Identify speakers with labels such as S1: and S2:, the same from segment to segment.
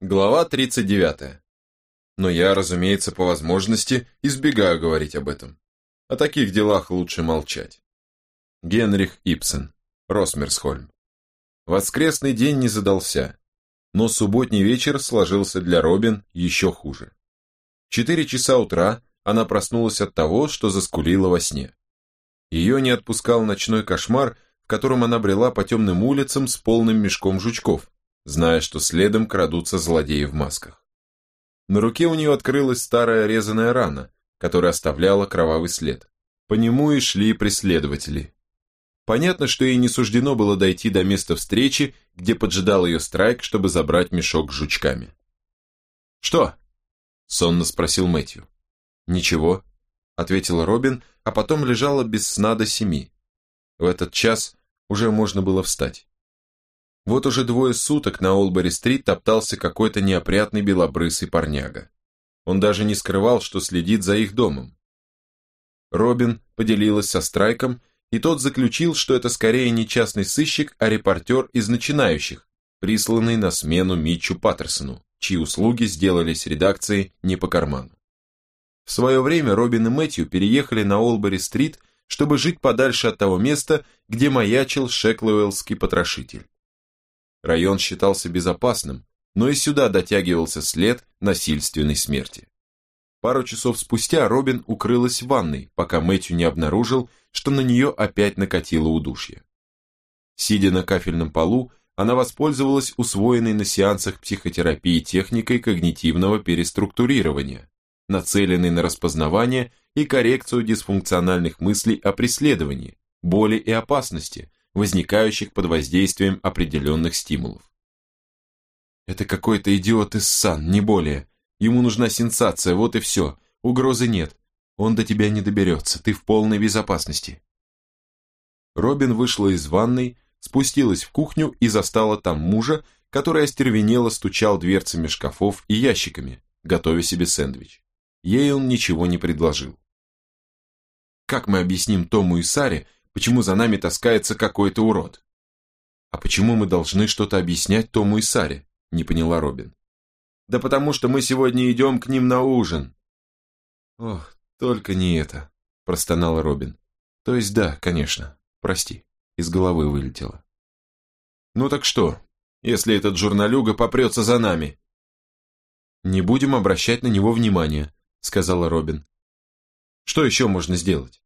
S1: Глава 39. Но я, разумеется, по возможности избегаю говорить об этом. О таких делах лучше молчать. Генрих Ипсен, Росмерсхольм. Воскресный день не задался, но субботний вечер сложился для Робин еще хуже. Четыре часа утра она проснулась от того, что заскулила во сне. Ее не отпускал ночной кошмар, в котором она брела по темным улицам с полным мешком жучков, зная, что следом крадутся злодеи в масках. На руке у нее открылась старая резаная рана, которая оставляла кровавый след. По нему и шли преследователи. Понятно, что ей не суждено было дойти до места встречи, где поджидал ее страйк, чтобы забрать мешок с жучками. «Что?» – сонно спросил Мэтью. «Ничего», – ответила Робин, а потом лежала без сна до семи. В этот час уже можно было встать. Вот уже двое суток на Олбери-стрит топтался какой-то неопрятный белобрысый парняга. Он даже не скрывал, что следит за их домом. Робин поделилась со Страйком, и тот заключил, что это скорее не частный сыщик, а репортер из начинающих, присланный на смену Митчу Паттерсону, чьи услуги сделались редакцией не по карману. В свое время Робин и Мэтью переехали на Олбери-стрит, чтобы жить подальше от того места, где маячил Шеклуэллский потрошитель. Район считался безопасным, но и сюда дотягивался след насильственной смерти. Пару часов спустя Робин укрылась в ванной, пока Мэтью не обнаружил, что на нее опять накатило удушье. Сидя на кафельном полу, она воспользовалась усвоенной на сеансах психотерапии техникой когнитивного переструктурирования, нацеленной на распознавание и коррекцию дисфункциональных мыслей о преследовании, боли и опасности, возникающих под воздействием определенных стимулов. Это какой-то идиот из сан, не более. Ему нужна сенсация, вот и все. Угрозы нет. Он до тебя не доберется, ты в полной безопасности. Робин вышла из ванной, спустилась в кухню и застала там мужа, который остервенело стучал дверцами шкафов и ящиками, готовя себе сэндвич. Ей он ничего не предложил. Как мы объясним Тому и Саре, почему за нами таскается какой-то урод. А почему мы должны что-то объяснять Тому и Саре? Не поняла Робин. Да потому что мы сегодня идем к ним на ужин. Ох, только не это, простонала Робин. То есть да, конечно, прости, из головы вылетело. Ну так что, если этот журналюга попрется за нами? Не будем обращать на него внимания, сказала Робин. Что еще можно сделать?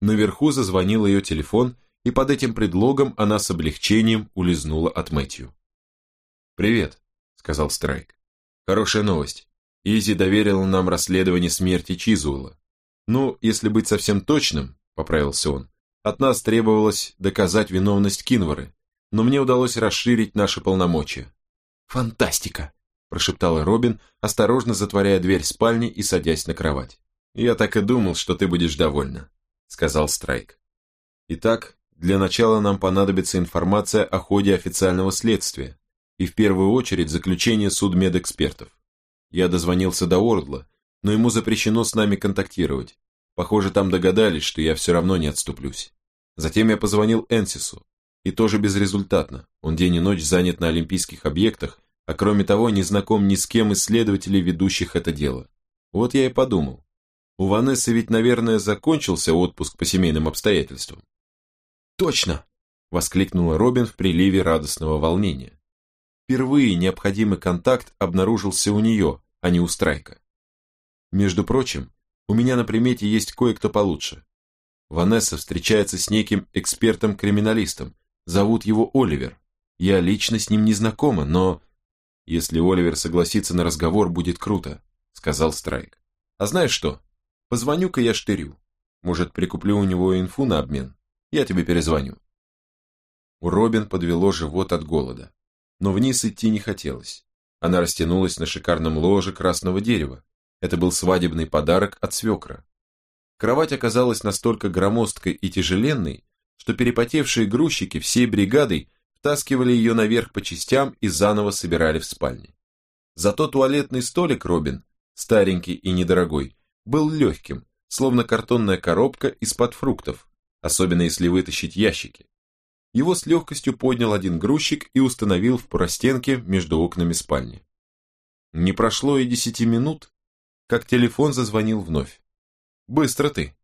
S1: Наверху зазвонил ее телефон, и под этим предлогом она с облегчением улизнула от Мэтью. «Привет», — сказал Страйк. «Хорошая новость. Изи доверила нам расследование смерти Чизуэлла. Ну, если быть совсем точным, — поправился он, — от нас требовалось доказать виновность Кинвары, но мне удалось расширить наши полномочия». «Фантастика!» – прошептала Робин, осторожно затворяя дверь спальни и садясь на кровать. «Я так и думал, что ты будешь довольна», – сказал Страйк. «Итак, для начала нам понадобится информация о ходе официального следствия, и в первую очередь заключение судмедэкспертов. Я дозвонился до Ордла, но ему запрещено с нами контактировать. Похоже, там догадались, что я все равно не отступлюсь. Затем я позвонил Энсису, и тоже безрезультатно. Он день и ночь занят на олимпийских объектах, а кроме того не знаком ни с кем из следователей, ведущих это дело. Вот я и подумал, у Ванессы ведь, наверное, закончился отпуск по семейным обстоятельствам. «Точно!» – воскликнула Робин в приливе радостного волнения. Впервые необходимый контакт обнаружился у нее, а не у Страйка. Между прочим, у меня на примете есть кое-кто получше. Ванесса встречается с неким экспертом-криминалистом, зовут его Оливер. Я лично с ним не знакома, но... Если Оливер согласится на разговор, будет круто, сказал Страйк. А знаешь что? Позвоню-ка я Штырю. Может, прикуплю у него инфу на обмен? Я тебе перезвоню. У Робин подвело живот от голода. Но вниз идти не хотелось. Она растянулась на шикарном ложе красного дерева. Это был свадебный подарок от свекра. Кровать оказалась настолько громоздкой и тяжеленной, что перепотевшие грузчики всей бригадой втаскивали ее наверх по частям и заново собирали в спальне. Зато туалетный столик Робин, старенький и недорогой, был легким, словно картонная коробка из-под фруктов, особенно если вытащить ящики. Его с легкостью поднял один грузчик и установил в простенке между окнами спальни. Не прошло и десяти минут, как телефон зазвонил вновь. «Быстро ты».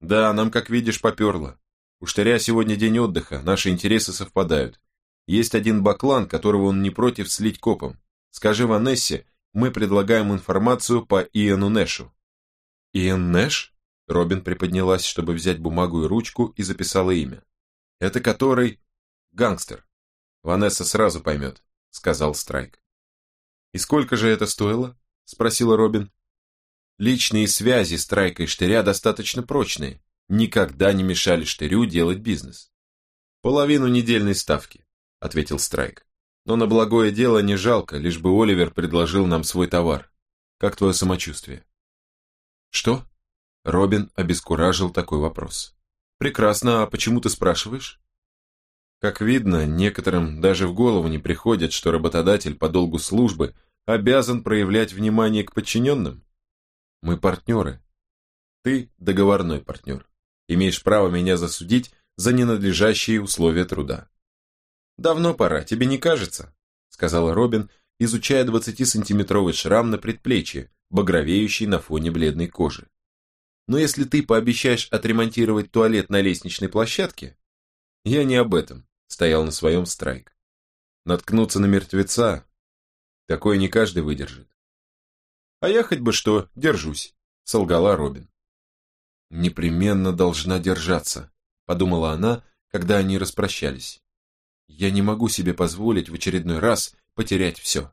S1: «Да, нам, как видишь, поперло. У Штыря сегодня день отдыха, наши интересы совпадают. Есть один баклан, которого он не против слить копом. Скажи Ванессе, мы предлагаем информацию по Иэну Нэшу». «Иэн Нэш?» Робин приподнялась, чтобы взять бумагу и ручку, и записала имя. «Это который...» «Гангстер». Ванесса сразу поймет, сказал Страйк. «И сколько же это стоило?» – спросила Робин. «Личные связи Страйка и Штыря достаточно прочные, никогда не мешали Штырю делать бизнес». «Половину недельной ставки», – ответил Страйк. «Но на благое дело не жалко, лишь бы Оливер предложил нам свой товар. Как твое самочувствие?» «Что?» Робин обескуражил такой вопрос. «Прекрасно, а почему ты спрашиваешь?» Как видно, некоторым даже в голову не приходит, что работодатель по долгу службы обязан проявлять внимание к подчиненным. Мы партнеры. Ты договорной партнер. Имеешь право меня засудить за ненадлежащие условия труда. Давно пора, тебе не кажется? Сказала Робин, изучая 20-сантиметровый шрам на предплечье, багровеющий на фоне бледной кожи. Но если ты пообещаешь отремонтировать туалет на лестничной площадке, я не об этом, стоял на своем страйк. Наткнуться на мертвеца Такое не каждый выдержит. А я хоть бы что, держусь, солгала Робин. Непременно должна держаться, подумала она, когда они распрощались. Я не могу себе позволить в очередной раз потерять все.